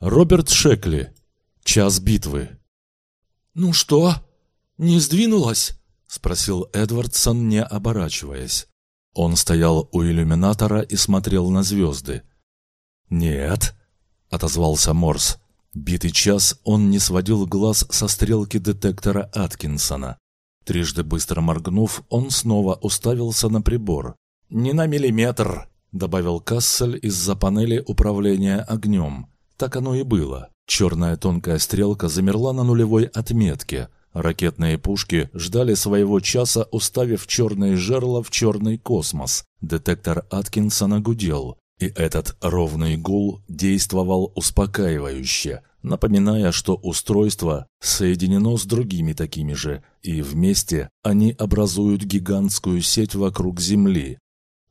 Роберт Шекли. Час битвы. «Ну что, не сдвинулась?» — спросил Эдвардсон, не оборачиваясь. Он стоял у иллюминатора и смотрел на звезды. «Нет», — отозвался Морс. Битый час он не сводил глаз со стрелки детектора Аткинсона. Трижды быстро моргнув, он снова уставился на прибор. «Не на миллиметр», — добавил Кассель из-за панели управления огнем. Так оно и было. Черная тонкая стрелка замерла на нулевой отметке. Ракетные пушки ждали своего часа, уставив черные жерла в черный космос. Детектор Аткинсона гудел, и этот ровный гул действовал успокаивающе, напоминая, что устройство соединено с другими такими же, и вместе они образуют гигантскую сеть вокруг Земли.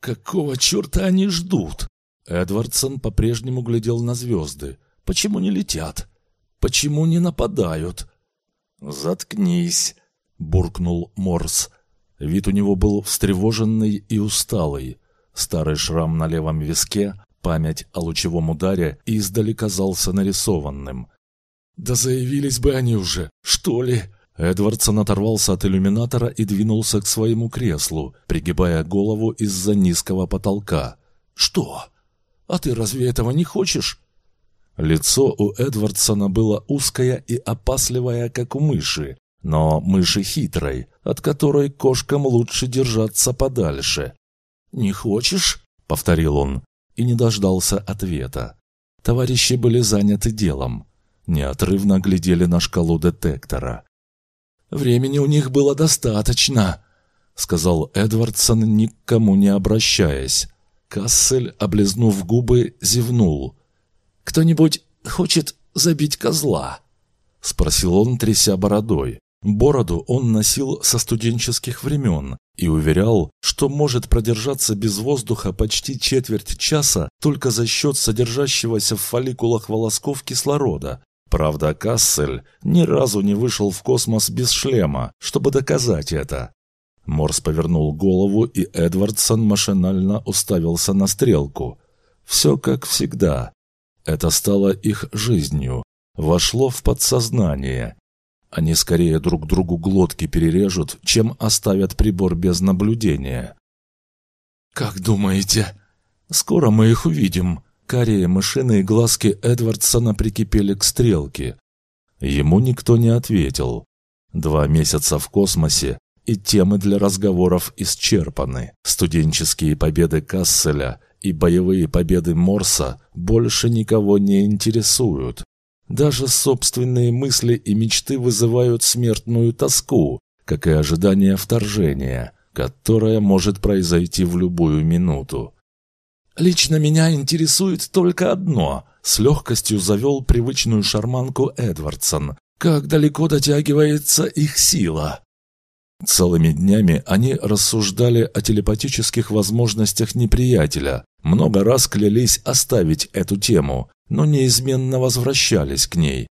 «Какого черта они ждут?» Эдвардсон по-прежнему глядел на звезды. «Почему не летят? Почему не нападают?» «Заткнись!» — буркнул Морс. Вид у него был встревоженный и усталый. Старый шрам на левом виске, память о лучевом ударе издали казался нарисованным. «Да заявились бы они уже, что ли?» Эдвардсон оторвался от иллюминатора и двинулся к своему креслу, пригибая голову из-за низкого потолка. «Что? А ты разве этого не хочешь?» Лицо у Эдвардсона было узкое и опасливое, как у мыши, но мыши хитрой, от которой кошкам лучше держаться подальше. «Не хочешь?» — повторил он и не дождался ответа. Товарищи были заняты делом, неотрывно глядели на шкалу детектора. «Времени у них было достаточно», — сказал Эдвардсон, никому не обращаясь. Кассель, облизнув губы, зевнул. «Кто-нибудь хочет забить козла?» — спросил он, тряся бородой. Бороду он носил со студенческих времен и уверял, что может продержаться без воздуха почти четверть часа только за счет содержащегося в фолликулах волосков кислорода. Правда, Кассель ни разу не вышел в космос без шлема, чтобы доказать это. Морс повернул голову, и Эдвардсон машинально уставился на стрелку. Все как всегда. Это стало их жизнью, вошло в подсознание, они скорее друг другу глотки перережут, чем оставят прибор без наблюдения. «Как думаете?» «Скоро мы их увидим». Карие мышиные глазки Эдвардсона прикипели к стрелке. Ему никто не ответил. Два месяца в космосе, и темы для разговоров исчерпаны. Студенческие победы Касселя и боевые победы Морса больше никого не интересуют. Даже собственные мысли и мечты вызывают смертную тоску, как и ожидание вторжения, которое может произойти в любую минуту. «Лично меня интересует только одно», — с легкостью завел привычную шарманку Эдвардсон. «Как далеко дотягивается их сила?» Целыми днями они рассуждали о телепатических возможностях неприятеля, много раз клялись оставить эту тему, но неизменно возвращались к ней.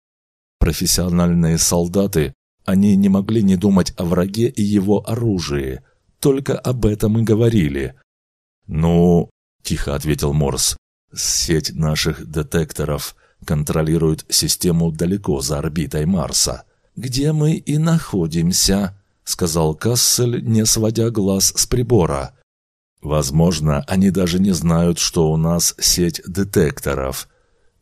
Профессиональные солдаты, они не могли не думать о враге и его оружии, только об этом и говорили. «Ну...» – тихо ответил Морс. «Сеть наших детекторов контролирует систему далеко за орбитой Марса, где мы и находимся», – сказал Кассель, не сводя глаз с прибора. «Возможно, они даже не знают, что у нас сеть детекторов»,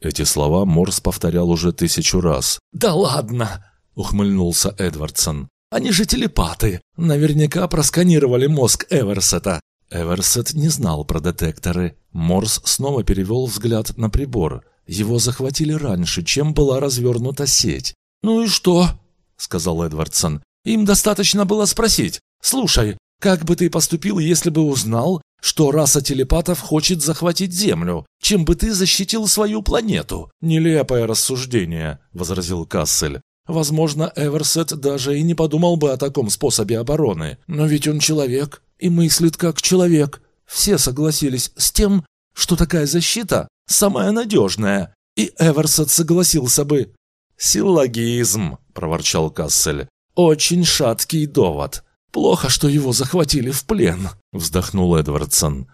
эти слова Морс повторял уже тысячу раз. «Да ладно!» — ухмыльнулся Эдвардсон. «Они же телепаты! Наверняка просканировали мозг Эверсета!» Эверсет не знал про детекторы. Морс снова перевел взгляд на прибор. Его захватили раньше, чем была развернута сеть. «Ну и что?» — сказал Эдвардсон. «Им достаточно было спросить. Слушай, как бы ты поступил, если бы узнал, что раса телепатов хочет захватить Землю? Чем бы ты защитил свою планету? Нелепое рассуждение, возразил Кассель. Возможно, Эверсет даже и не подумал бы о таком способе обороны. Но ведь он человек и мыслит как человек. Все согласились с тем, что такая защита самая надежная. И Эверсет согласился бы. «Силлогизм», — проворчал Кассель. «Очень шаткий довод. «Плохо, что его захватили в плен», — вздохнул Эдвардсон.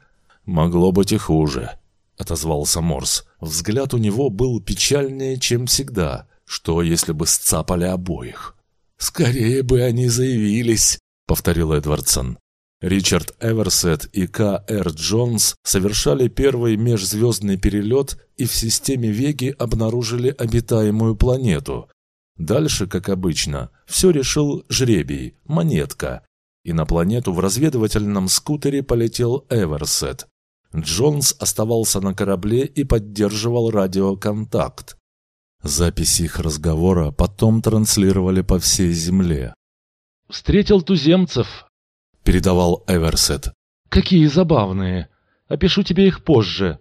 «Могло быть и хуже». отозвался Морс. Взгляд у него был печальнее, чем всегда. Что, если бы сцапали обоих? «Скорее бы они заявились», — повторил Эдвардсон. Ричард Эверсет и К. Р. Джонс совершали первый межзвездный перелет и в системе Веги обнаружили обитаемую планету. Дальше, как обычно, все решил жребий, монетка. И на планету в разведывательном скутере полетел Эверсет. Джонс оставался на корабле и поддерживал радиоконтакт. Записи их разговора потом транслировали по всей Земле. «Встретил туземцев», — передавал Эверсет. «Какие забавные. Опишу тебе их позже».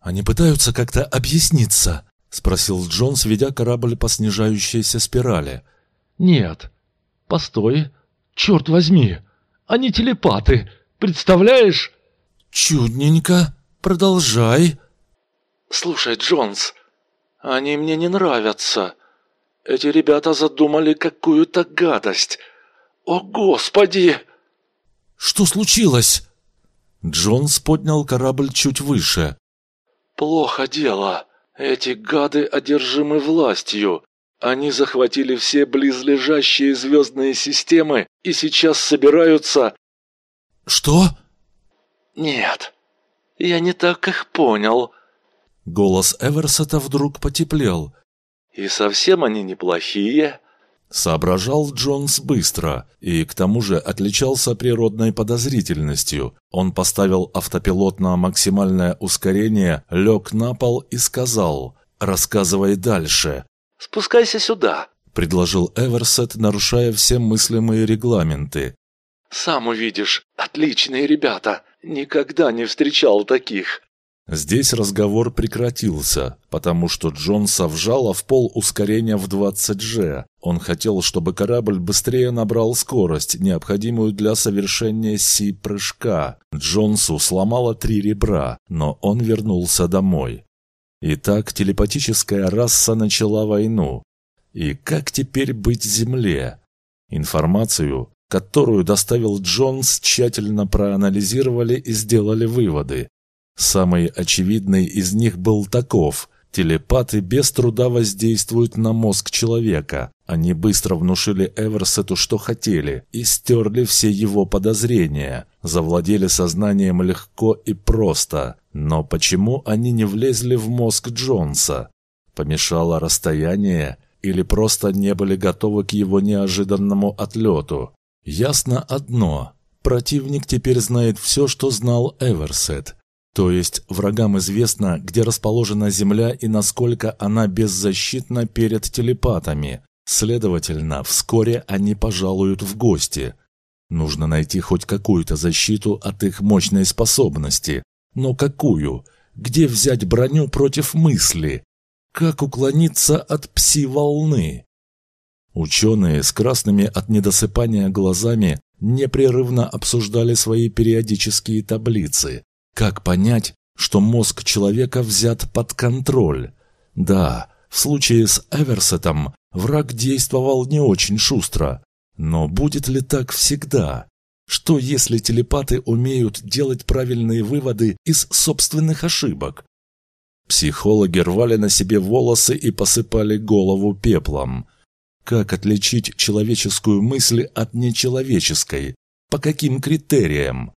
«Они пытаются как-то объясниться», — спросил Джонс, ведя корабль по снижающейся спирали. «Нет. Постой. Черт возьми. Они телепаты. Представляешь?» «Чудненько. Продолжай». «Слушай, Джонс, они мне не нравятся. Эти ребята задумали какую-то гадость. О, Господи!» «Что случилось?» Джонс поднял корабль чуть выше. «Плохо дело. Эти гады одержимы властью. Они захватили все близлежащие звездные системы и сейчас собираются...» «Что?» «Нет, я не так их понял». Голос Эверсета вдруг потеплел. «И совсем они неплохие». Соображал Джонс быстро и, к тому же, отличался природной подозрительностью. Он поставил автопилот на максимальное ускорение, лег на пол и сказал «Рассказывай дальше». «Спускайся сюда», — предложил Эверсет, нарушая все мыслимые регламенты. «Сам увидишь. Отличные ребята. Никогда не встречал таких». Здесь разговор прекратился, потому что Джонса вжало в пол ускорения в 20G. Он хотел, чтобы корабль быстрее набрал скорость, необходимую для совершения Си-прыжка. Джонсу сломало три ребра, но он вернулся домой. Итак, телепатическая раса начала войну. И как теперь быть Земле? Информацию, которую доставил Джонс, тщательно проанализировали и сделали выводы. Самый очевидный из них был таков. Телепаты без труда воздействуют на мозг человека. Они быстро внушили Эверсету, что хотели, и стерли все его подозрения. Завладели сознанием легко и просто. Но почему они не влезли в мозг Джонса? Помешало расстояние или просто не были готовы к его неожиданному отлету? Ясно одно. Противник теперь знает все, что знал Эверсет. То есть врагам известно, где расположена Земля и насколько она беззащитна перед телепатами. Следовательно, вскоре они пожалуют в гости. Нужно найти хоть какую-то защиту от их мощной способности. Но какую? Где взять броню против мысли? Как уклониться от пси-волны? Ученые с красными от недосыпания глазами непрерывно обсуждали свои периодические таблицы. Как понять, что мозг человека взят под контроль? Да, в случае с Эверсетом враг действовал не очень шустро. Но будет ли так всегда? Что если телепаты умеют делать правильные выводы из собственных ошибок? Психологи рвали на себе волосы и посыпали голову пеплом. Как отличить человеческую мысль от нечеловеческой? По каким критериям?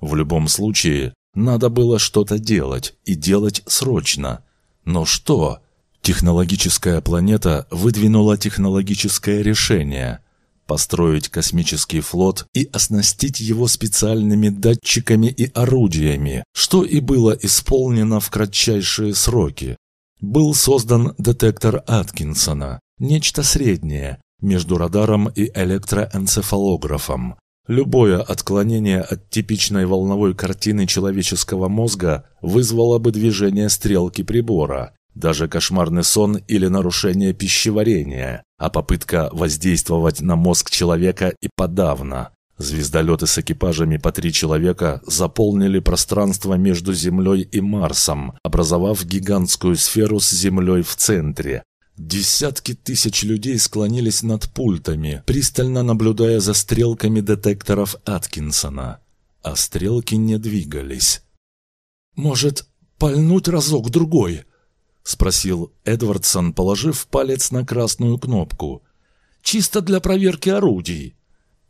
В любом случае, надо было что-то делать, и делать срочно. Но что? Технологическая планета выдвинула технологическое решение – построить космический флот и оснастить его специальными датчиками и орудиями, что и было исполнено в кратчайшие сроки. Был создан детектор Аткинсона, нечто среднее между радаром и электроэнцефалографом, Любое отклонение от типичной волновой картины человеческого мозга вызвало бы движение стрелки прибора, даже кошмарный сон или нарушение пищеварения, а попытка воздействовать на мозг человека и подавно. Звездолеты с экипажами по три человека заполнили пространство между Землей и Марсом, образовав гигантскую сферу с Землей в центре, Десятки тысяч людей склонились над пультами, пристально наблюдая за стрелками детекторов Аткинсона. А стрелки не двигались. «Может, пальнуть разок-другой?» — спросил Эдвардсон, положив палец на красную кнопку. «Чисто для проверки орудий».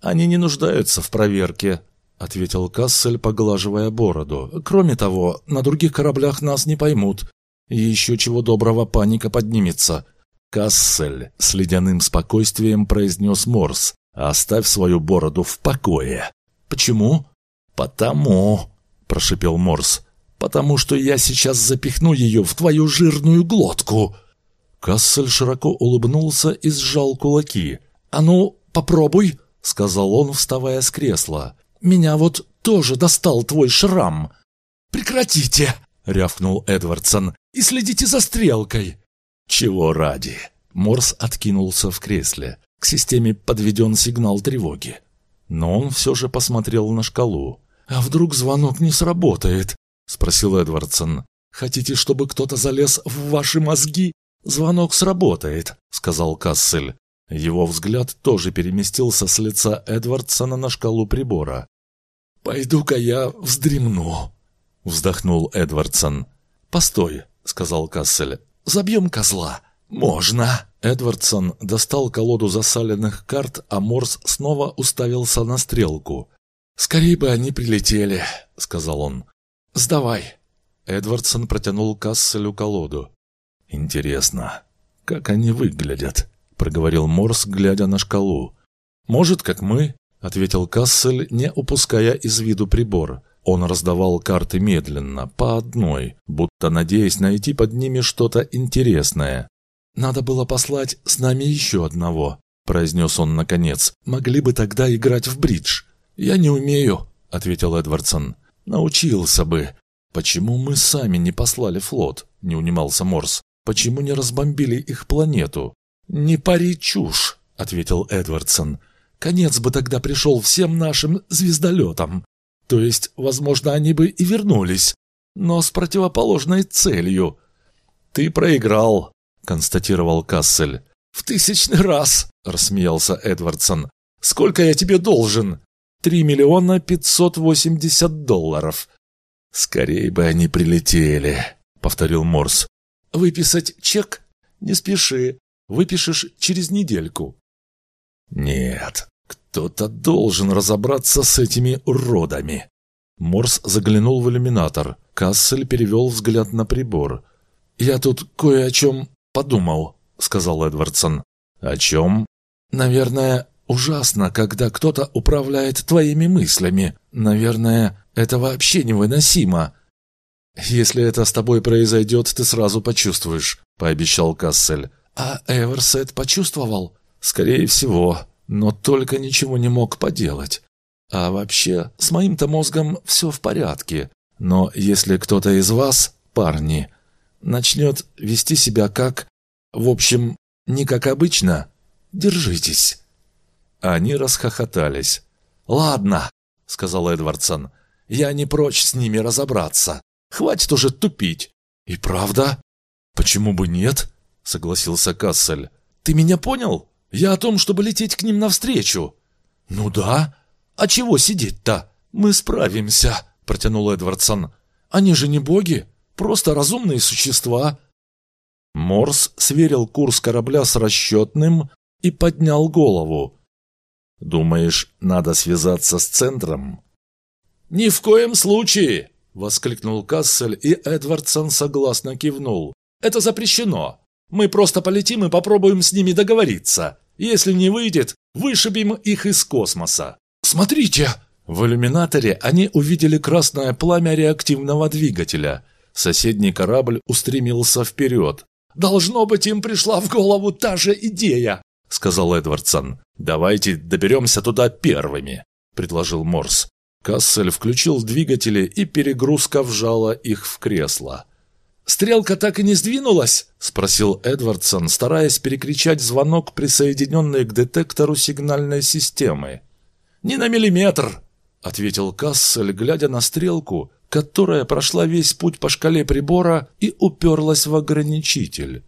«Они не нуждаются в проверке», — ответил Кассель, поглаживая бороду. «Кроме того, на других кораблях нас не поймут. И еще чего доброго паника поднимется». Кассель с ледяным спокойствием произнес Морс. «Оставь свою бороду в покое». «Почему?» «Потому», — прошипел Морс, «потому что я сейчас запихну ее в твою жирную глотку». Кассель широко улыбнулся и сжал кулаки. «А ну, попробуй», — сказал он, вставая с кресла. «Меня вот тоже достал твой шрам». «Прекратите!» — рявкнул Эдвардсон. «И следите за стрелкой!» «Чего ради?» Морс откинулся в кресле. К системе подведен сигнал тревоги. Но он все же посмотрел на шкалу. «А вдруг звонок не сработает?» — спросил Эдвардсон. «Хотите, чтобы кто-то залез в ваши мозги?» «Звонок сработает», — сказал Кассель. Его взгляд тоже переместился с лица Эдвардсона на шкалу прибора. «Пойду-ка я вздремну», — вздохнул Эдвардсон. «Постой», — сказал Кассель. «Забьем козла». «Можно». Эдвардсон достал колоду засаленных карт, а Морс снова уставился на стрелку. «Скорее бы они прилетели», — сказал он. «Сдавай». Эдвардсон протянул Касселю колоду. «Интересно, как они выглядят?» — проговорил Морс, глядя на шкалу. «Может, как мы?» — ответил Кассель, не упуская из виду прибор. Он раздавал карты медленно, по одной, будто надеясь найти под ними что-то интересное. «Надо было послать с нами еще одного», — произнес он наконец. «Могли бы тогда играть в бридж». «Я не умею», — ответил Эдвардсон. «Научился бы». «Почему мы сами не послали флот?» — не унимался Морс. «Почему не разбомбили их планету?» «Не пари чушь», — ответил Эдвардсон. «Конец бы тогда пришел всем нашим звездолетам. То есть, возможно, они бы и вернулись, но с противоположной целью». «Ты проиграл», констатировал Кассель. «В тысячный раз!» — рассмеялся Эдвардсон. «Сколько я тебе должен?» «Три миллиона пятьсот восемьдесят долларов». «Скорее бы они прилетели», — повторил Морс. «Выписать чек? Не спеши. Выпишешь через недельку». «Нет, кто-то должен разобраться с этими уродами». Морс заглянул в иллюминатор. Кассель перевел взгляд на прибор. «Я тут кое о чем подумал», — сказал Эдвардсон. «О чем?» «Наверное, ужасно, когда кто-то управляет твоими мыслями. Наверное, это вообще невыносимо». «Если это с тобой произойдет, ты сразу почувствуешь», — пообещал Кассель. «А Эверсет почувствовал?» «Скорее всего, но только ничего не мог поделать. А вообще, с моим-то мозгом все в порядке. Но если кто-то из вас, парни, начнет вести себя как... В общем, не как обычно. Держитесь». Они расхохотались. «Ладно», — сказал Эдвардсон, — «я не прочь с ними разобраться. Хватит уже тупить». «И правда?» «Почему бы нет?» — согласился Кассель. «Ты меня понял? Я о том, чтобы лететь к ним навстречу». «Ну да. А чего сидеть-то? Мы справимся», — протянул Эдвардсон. «Они же не боги. Просто разумные существа». Морс сверил курс корабля с расчетным и поднял голову. «Думаешь, надо связаться с центром?» «Ни в коем случае!» — воскликнул Кассель, и Эдвардсон согласно кивнул. «Это запрещено. Мы просто полетим и попробуем с ними договориться. Если не выйдет, вышибем их из космоса». «Смотрите!» В иллюминаторе они увидели красное пламя реактивного двигателя — Соседний корабль устремился вперед. «Должно быть, им пришла в голову та же идея», — сказал Эдвардсон. «Давайте доберемся туда первыми», — предложил Морс. Кассель включил двигатели, и перегрузка вжала их в кресло. «Стрелка так и не сдвинулась?» — спросил Эдвардсон, стараясь перекричать звонок, присоединенный к детектору сигнальной системы. «Ни на миллиметр!» — ответил Кассель, глядя на стрелку, которая прошла весь путь по шкале прибора и уперлась в ограничитель.